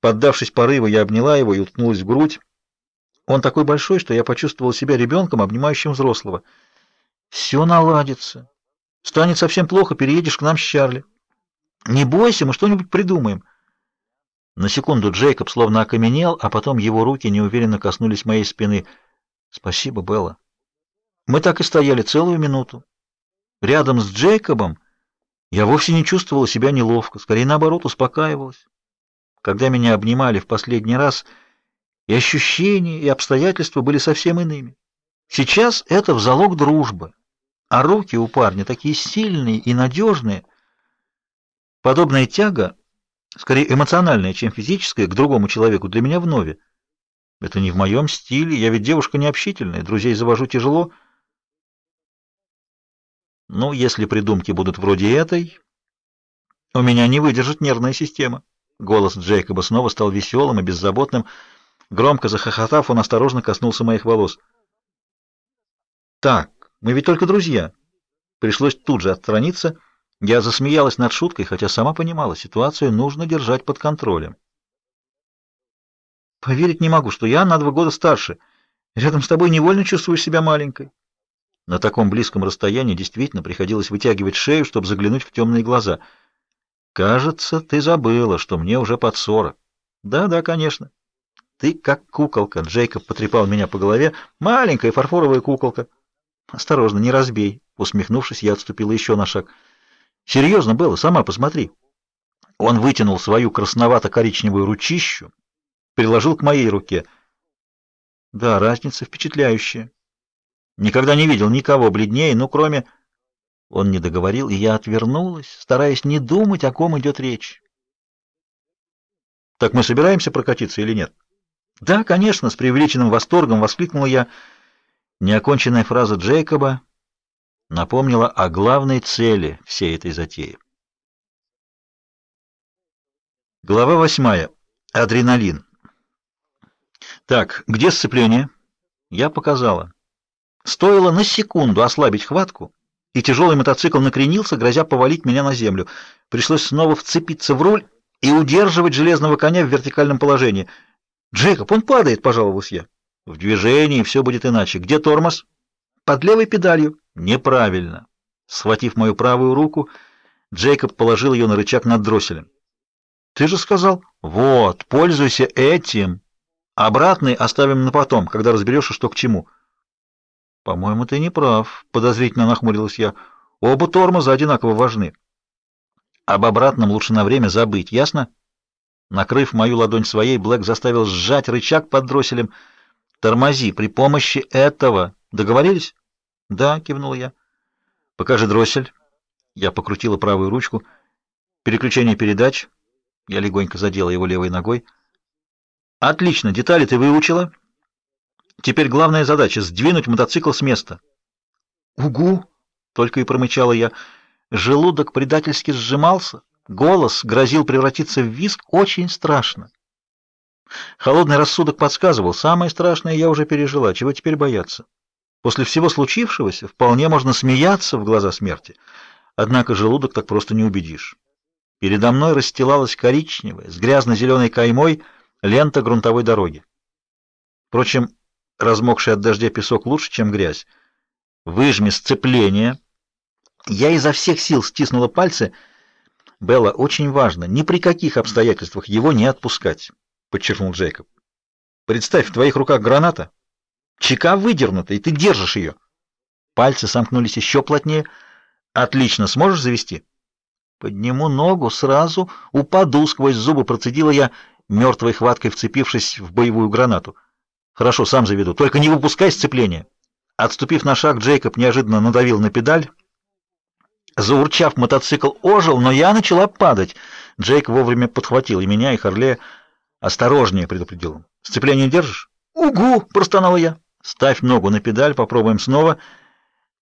Поддавшись порыву, я обняла его и уткнулась в грудь. Он такой большой, что я почувствовала себя ребенком, обнимающим взрослого. «Все наладится. Станет совсем плохо, переедешь к нам с Чарли. Не бойся, мы что-нибудь придумаем». На секунду Джейкоб словно окаменел, а потом его руки неуверенно коснулись моей спины. «Спасибо, Белла». Мы так и стояли целую минуту. Рядом с Джейкобом я вовсе не чувствовала себя неловко, скорее наоборот успокаивалась. Когда меня обнимали в последний раз, и ощущения, и обстоятельства были совсем иными. Сейчас это в залог дружбы, а руки у парня такие сильные и надежные. Подобная тяга, скорее эмоциональная, чем физическая, к другому человеку для меня вновь. Это не в моем стиле, я ведь девушка необщительная, друзей завожу тяжело. Ну, если придумки будут вроде этой, у меня не выдержит нервная система. Голос Джейкоба снова стал веселым и беззаботным. Громко захохотав, он осторожно коснулся моих волос. «Так, мы ведь только друзья». Пришлось тут же отстраниться. Я засмеялась над шуткой, хотя сама понимала, ситуацию нужно держать под контролем. «Поверить не могу, что я на два года старше. Рядом с тобой невольно чувствуешь себя маленькой». На таком близком расстоянии действительно приходилось вытягивать шею, чтобы заглянуть в темные глаза — Кажется, ты забыла, что мне уже под сорок. Да, да, конечно. Ты как куколка. Джейкоб потрепал меня по голове. Маленькая фарфоровая куколка. Осторожно, не разбей. Усмехнувшись, я отступила еще на шаг. Серьезно было, сама посмотри. Он вытянул свою красновато-коричневую ручищу, приложил к моей руке. Да, разница впечатляющая. Никогда не видел никого бледнее, ну, кроме... Он не договорил, и я отвернулась, стараясь не думать, о ком идет речь. «Так мы собираемся прокатиться или нет?» «Да, конечно», — с преувеличенным восторгом воскликнула я. Неоконченная фраза Джейкоба напомнила о главной цели всей этой затеи. Глава восьмая. Адреналин. Так, где сцепление? Я показала. Стоило на секунду ослабить хватку, и тяжелый мотоцикл накренился, грозя повалить меня на землю. Пришлось снова вцепиться в руль и удерживать железного коня в вертикальном положении. «Джейкоб, он падает!» — пожаловалась я. «В движении все будет иначе. Где тормоз?» «Под левой педалью». «Неправильно». Схватив мою правую руку, Джейкоб положил ее на рычаг над дросселем. «Ты же сказал...» «Вот, пользуйся этим. Обратный оставим на потом, когда разберешься, что к чему». «По-моему, ты не прав», — подозрительно нахмурилась я. «Оба тормоза одинаково важны. Об обратном лучше на время забыть, ясно?» Накрыв мою ладонь своей, Блэк заставил сжать рычаг под дросселем. «Тормози при помощи этого. Договорились?» «Да», — кивнул я. «Покажи дроссель». Я покрутила правую ручку. «Переключение передач». Я легонько задела его левой ногой. «Отлично, детали ты выучила?» Теперь главная задача — сдвинуть мотоцикл с места. «Угу!» — только и промычала я. Желудок предательски сжимался, голос грозил превратиться в визг очень страшно. Холодный рассудок подсказывал, самое страшное я уже пережила, чего теперь бояться? После всего случившегося вполне можно смеяться в глаза смерти, однако желудок так просто не убедишь. Передо мной расстилалась коричневая, с грязно-зеленой каймой лента грунтовой дороги. Впрочем, размокший от дождя песок лучше, чем грязь. Выжми сцепление. Я изо всех сил стиснула пальцы. Белла, очень важно, ни при каких обстоятельствах его не отпускать, подчеркнул Джейкоб. Представь, в твоих руках граната. Чека выдернута, и ты держишь ее. Пальцы сомкнулись еще плотнее. Отлично, сможешь завести? Подниму ногу, сразу упаду, сквозь зубы процедила я, мертвой хваткой вцепившись в боевую гранату. Хорошо, сам заведу. Только не выпускай сцепление. Отступив на шаг, Джейкоб неожиданно надавил на педаль. Заурчав, мотоцикл ожил, но я начала падать. Джейк вовремя подхватил и меня, и Харлея. «Осторожнее», — предупредил он. «Сцепление держишь?» «Угу!» — простонала я. «Ставь ногу на педаль, попробуем снова».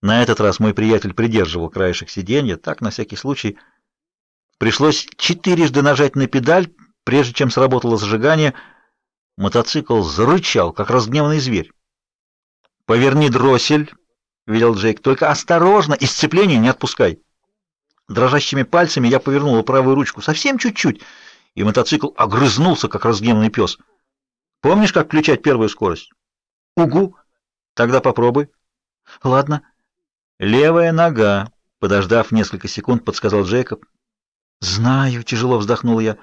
На этот раз мой приятель придерживал краешек сиденья, так, на всякий случай. Пришлось четырежды нажать на педаль, прежде чем сработало зажигание — Мотоцикл зарычал, как разгневанный зверь. «Поверни дроссель», — велел Джейк, — «только осторожно и сцепление не отпускай». Дрожащими пальцами я повернула правую ручку совсем чуть-чуть, и мотоцикл огрызнулся, как разгневанный пес. Помнишь, как включать первую скорость? Угу. Тогда попробуй. Ладно. Левая нога, подождав несколько секунд, подсказал Джейкоб. Знаю, тяжело вздохнул я.